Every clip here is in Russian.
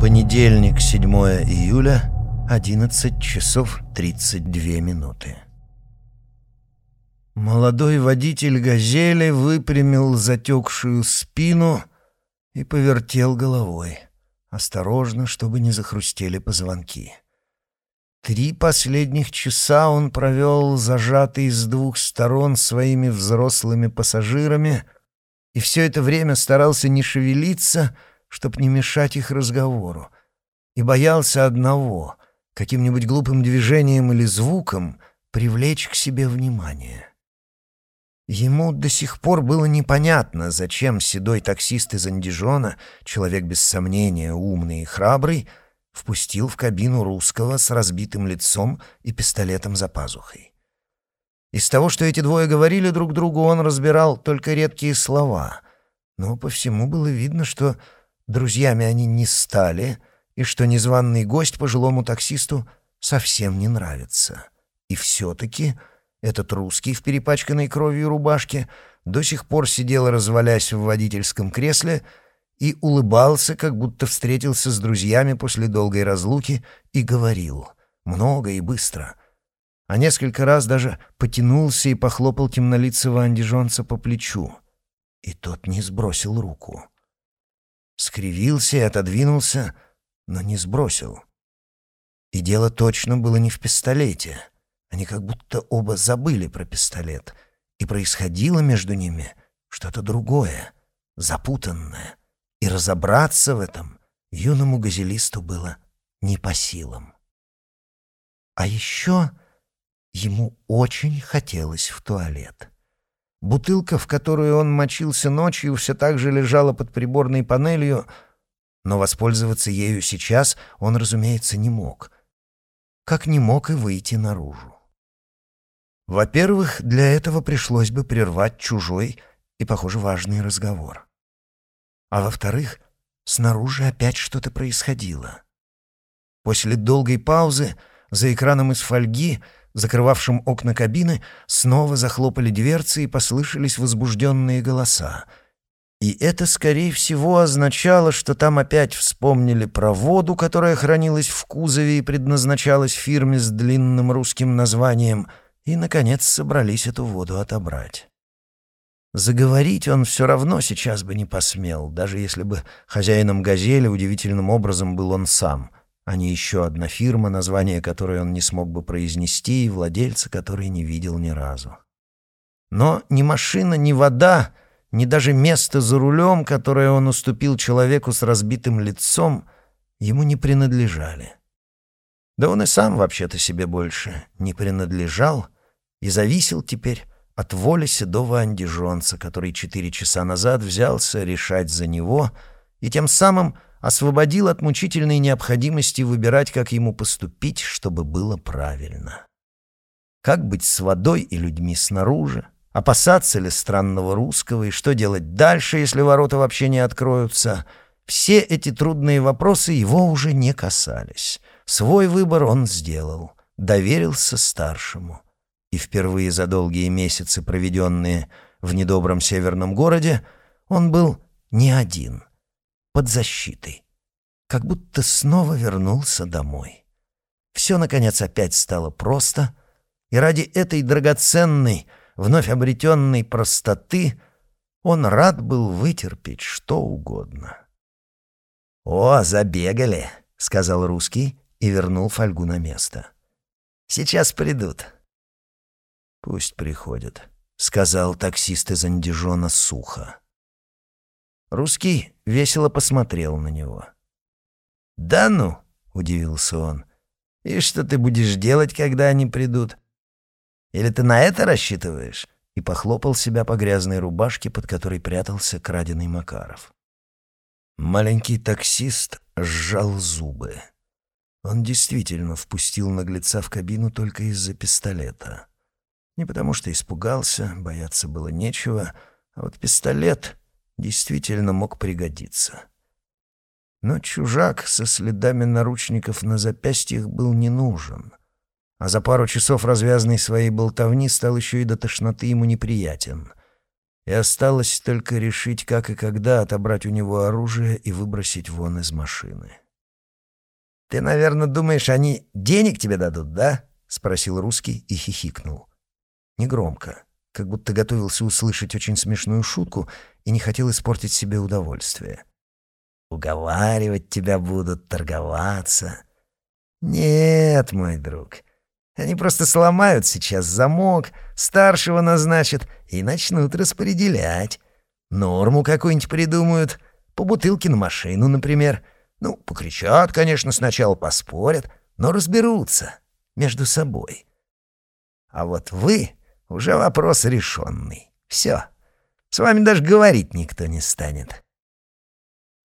Понедельник, 7 июля, 11 часов 32 минуты. Молодой водитель «Газели» выпрямил затекшую спину и повертел головой, осторожно, чтобы не захрустели позвонки. Три последних часа он провел зажатый с двух сторон своими взрослыми пассажирами и все это время старался не шевелиться — чтоб не мешать их разговору, и боялся одного — каким-нибудь глупым движением или звуком привлечь к себе внимание. Ему до сих пор было непонятно, зачем седой таксист из Андижона, человек без сомнения умный и храбрый, впустил в кабину русского с разбитым лицом и пистолетом за пазухой. Из того, что эти двое говорили друг другу, он разбирал только редкие слова, но по всему было видно, что Друзьями они не стали, и что незваный гость пожилому таксисту совсем не нравится. И все-таки этот русский в перепачканной кровью рубашке до сих пор сидел, развалясь в водительском кресле, и улыбался, как будто встретился с друзьями после долгой разлуки, и говорил много и быстро. А несколько раз даже потянулся и похлопал темнолицего андижонца по плечу. И тот не сбросил руку скривился и отодвинулся, но не сбросил. И дело точно было не в пистолете. Они как будто оба забыли про пистолет, и происходило между ними что-то другое, запутанное, и разобраться в этом юному газелисту было не по силам. А еще ему очень хотелось в туалет. Бутылка, в которую он мочился ночью, все так же лежала под приборной панелью, но воспользоваться ею сейчас он, разумеется, не мог. Как не мог и выйти наружу. Во-первых, для этого пришлось бы прервать чужой и, похоже, важный разговор. А во-вторых, снаружи опять что-то происходило. После долгой паузы за экраном из фольги — закрывавшим окна кабины, снова захлопали дверцы и послышались возбужденные голоса. И это, скорее всего, означало, что там опять вспомнили про воду, которая хранилась в кузове и предназначалась фирме с длинным русским названием, и, наконец, собрались эту воду отобрать. Заговорить он все равно сейчас бы не посмел, даже если бы хозяином «Газели» удивительным образом был он сам — а не еще одна фирма, название которой он не смог бы произнести, и владельца которой не видел ни разу. Но ни машина, ни вода, ни даже место за рулем, которое он уступил человеку с разбитым лицом, ему не принадлежали. Да он и сам вообще-то себе больше не принадлежал и зависел теперь от воли седого андижонца, который четыре часа назад взялся решать за него и тем самым освободил от мучительной необходимости выбирать, как ему поступить, чтобы было правильно. Как быть с водой и людьми снаружи? Опасаться ли странного русского и что делать дальше, если ворота вообще не откроются? Все эти трудные вопросы его уже не касались. Свой выбор он сделал, доверился старшему. И впервые за долгие месяцы, проведенные в недобром северном городе, он был не один — под защитой. Как будто снова вернулся домой. Все, наконец, опять стало просто, и ради этой драгоценной, вновь обретенной простоты он рад был вытерпеть что угодно. «О, забегали!» — сказал русский и вернул фольгу на место. «Сейчас придут». «Пусть приходят», — сказал таксист из Андижона сухо. Русский весело посмотрел на него. «Да ну!» — удивился он. «И что ты будешь делать, когда они придут? Или ты на это рассчитываешь?» И похлопал себя по грязной рубашке, под которой прятался краденый Макаров. Маленький таксист сжал зубы. Он действительно впустил наглеца в кабину только из-за пистолета. Не потому что испугался, бояться было нечего, а вот пистолет действительно мог пригодиться. Но чужак со следами наручников на запястьях был не нужен, а за пару часов развязанной своей болтовни стал еще и до тошноты ему неприятен. И осталось только решить, как и когда отобрать у него оружие и выбросить вон из машины. «Ты, наверное, думаешь, они денег тебе дадут, да?» — спросил русский и хихикнул. Негромко, как будто готовился услышать очень смешную шутку и не хотел испортить себе удовольствие. «Уговаривать тебя будут, торговаться». «Нет, мой друг, они просто сломают сейчас замок, старшего назначат и начнут распределять. Норму какую-нибудь придумают, по бутылке на машину, например. Ну, покричат, конечно, сначала поспорят, но разберутся между собой. А вот вы уже вопрос решенный. Все. С вами даже говорить никто не станет.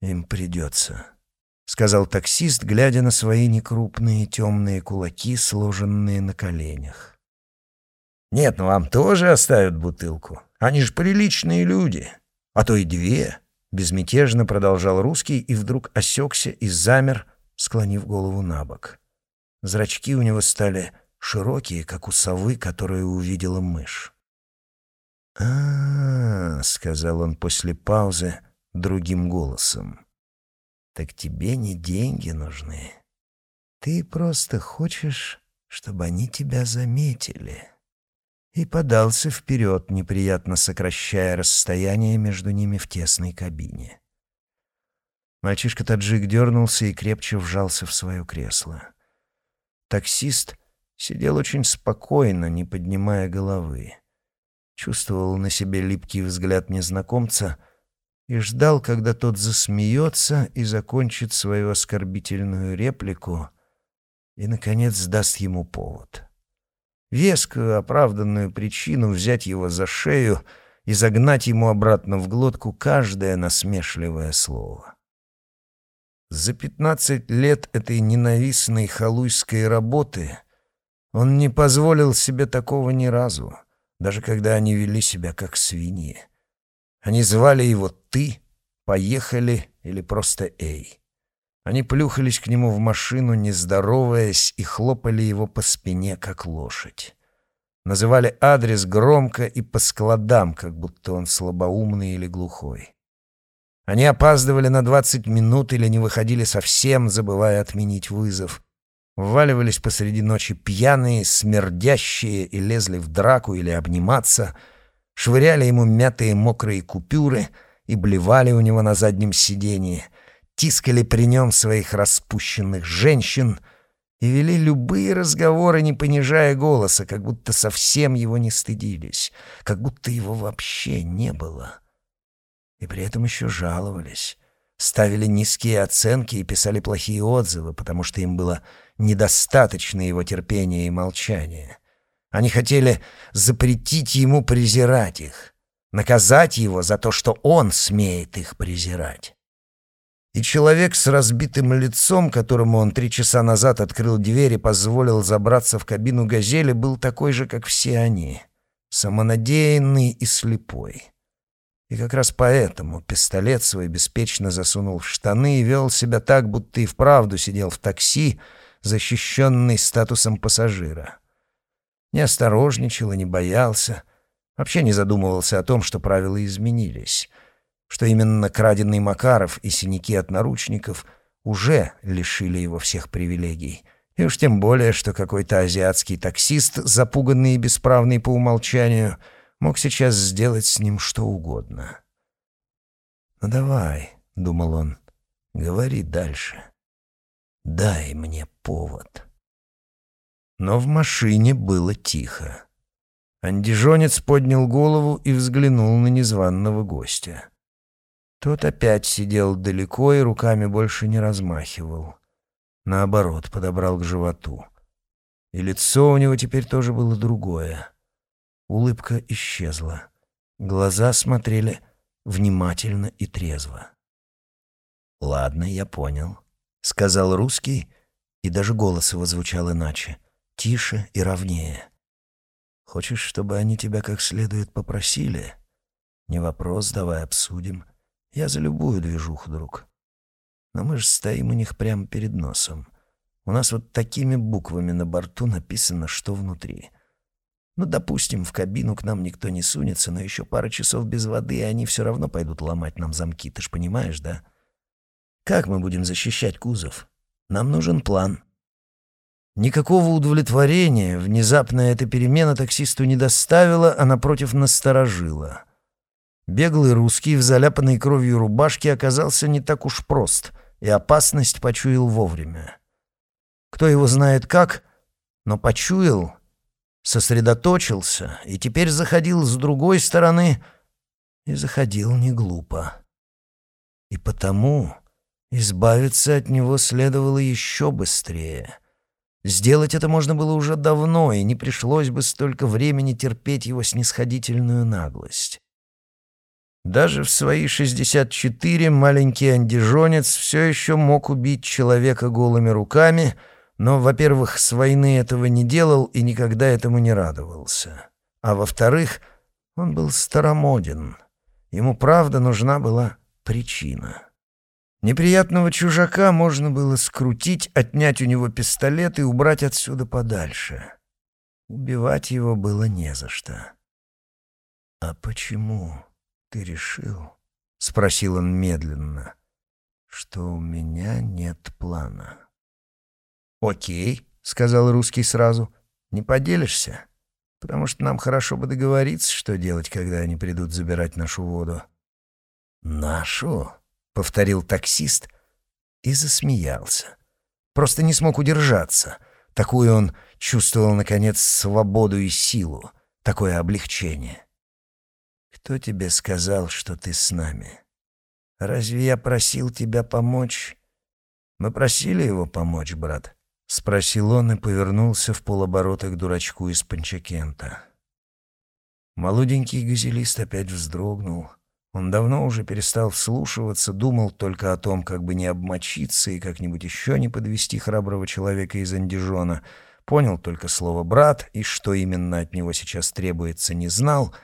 Им придется. — сказал таксист, глядя на свои некрупные темные кулаки, сложенные на коленях. «Нет, ну вам тоже оставят бутылку. Они же приличные люди. А то и две», — безмятежно продолжал русский и вдруг осекся и замер, склонив голову на бок. Зрачки у него стали широкие, как у совы, которую увидела мышь. «А-а-а», — сказал он после паузы другим голосом. Так тебе не деньги нужны. Ты просто хочешь, чтобы они тебя заметили. И подался вперед, неприятно сокращая расстояние между ними в тесной кабине. Мальчишка-таджик дернулся и крепче вжался в свое кресло. Таксист сидел очень спокойно, не поднимая головы. Чувствовал на себе липкий взгляд незнакомца — и ждал, когда тот засмеется и закончит свою оскорбительную реплику и, наконец, даст ему повод. Вескую, оправданную причину взять его за шею и загнать ему обратно в глотку каждое насмешливое слово. За пятнадцать лет этой ненавистной халуйской работы он не позволил себе такого ни разу, даже когда они вели себя как свиньи. Они звали его «ты», «поехали» или просто «эй». Они плюхались к нему в машину, не здороваясь, и хлопали его по спине, как лошадь. Называли адрес громко и по складам, как будто он слабоумный или глухой. Они опаздывали на двадцать минут или не выходили совсем, забывая отменить вызов. Вваливались посреди ночи пьяные, смердящие и лезли в драку или обниматься — швыряли ему мятые мокрые купюры и блевали у него на заднем сиденье, тискали при нем своих распущенных женщин и вели любые разговоры, не понижая голоса, как будто совсем его не стыдились, как будто его вообще не было. И при этом еще жаловались, ставили низкие оценки и писали плохие отзывы, потому что им было недостаточно его терпения и молчания. Они хотели запретить ему презирать их, наказать его за то, что он смеет их презирать. И человек с разбитым лицом, которому он три часа назад открыл дверь и позволил забраться в кабину «Газели», был такой же, как все они, самонадеянный и слепой. И как раз поэтому пистолет свой беспечно засунул в штаны и вел себя так, будто и вправду сидел в такси, защищенный статусом пассажира. Не осторожничал и не боялся, вообще не задумывался о том, что правила изменились, что именно краденный Макаров и синяки от наручников уже лишили его всех привилегий. И уж тем более, что какой-то азиатский таксист, запуганный и бесправный по умолчанию, мог сейчас сделать с ним что угодно. «Ну давай», — думал он, — «говори дальше. Дай мне повод». Но в машине было тихо. Андижонец поднял голову и взглянул на незваного гостя. Тот опять сидел далеко и руками больше не размахивал. Наоборот, подобрал к животу. И лицо у него теперь тоже было другое. Улыбка исчезла. Глаза смотрели внимательно и трезво. «Ладно, я понял», — сказал русский, и даже голос его звучал иначе тише и ровнее. Хочешь, чтобы они тебя как следует попросили? Не вопрос, давай обсудим. Я за любую движуху, друг. Но мы же стоим у них прямо перед носом. У нас вот такими буквами на борту написано, что внутри. Ну, допустим, в кабину к нам никто не сунется, но еще пара часов без воды, и они все равно пойдут ломать нам замки, ты ж понимаешь, да? Как мы будем защищать кузов? Нам нужен план». Никакого удовлетворения внезапная эта перемена таксисту не доставила, а напротив насторожила. Беглый русский в заляпанной кровью рубашке оказался не так уж прост, и опасность почуял вовремя. Кто его знает как, но почуял, сосредоточился и теперь заходил с другой стороны и заходил не глупо. И потому избавиться от него следовало еще быстрее — Сделать это можно было уже давно, и не пришлось бы столько времени терпеть его снисходительную наглость. Даже в свои 64 маленький андижонец все еще мог убить человека голыми руками, но, во-первых, с войны этого не делал и никогда этому не радовался. А во-вторых, он был старомоден. Ему правда нужна была причина. Неприятного чужака можно было скрутить, отнять у него пистолет и убрать отсюда подальше. Убивать его было не за что. «А почему ты решил?» — спросил он медленно. «Что у меня нет плана». «Окей», — сказал русский сразу. «Не поделишься? Потому что нам хорошо бы договориться, что делать, когда они придут забирать нашу воду». «Нашу?» — повторил таксист и засмеялся. Просто не смог удержаться. Такую он чувствовал, наконец, свободу и силу, такое облегчение. «Кто тебе сказал, что ты с нами? Разве я просил тебя помочь?» «Мы просили его помочь, брат?» — спросил он и повернулся в полоборота к дурачку из Панчакента. Молоденький газелист опять вздрогнул — он давно уже перестал вслушиваться, думал только о том, как бы не обмочиться и как-нибудь еще не подвести храброго человека из Андижона. Понял только слово «брат» и что именно от него сейчас требуется, не знал,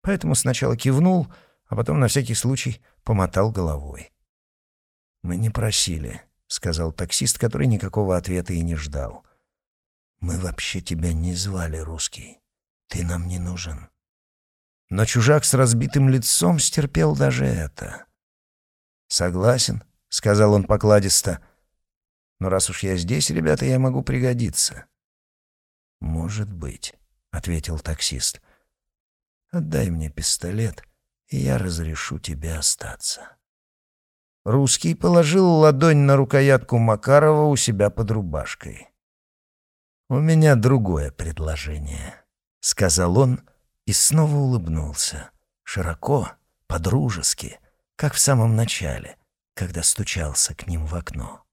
поэтому сначала кивнул, а потом на всякий случай помотал головой. «Мы не просили», — сказал таксист, который никакого ответа и не ждал. «Мы вообще тебя не звали, русский. Ты нам не нужен». Но чужак с разбитым лицом стерпел даже это. «Согласен», — сказал он покладисто. «Но раз уж я здесь, ребята, я могу пригодиться». «Может быть», — ответил таксист. «Отдай мне пистолет, и я разрешу тебе остаться». Русский положил ладонь на рукоятку Макарова у себя под рубашкой. «У меня другое предложение», — сказал он, — и снова улыбнулся. Широко, подружески, как в самом начале, когда стучался к ним в окно.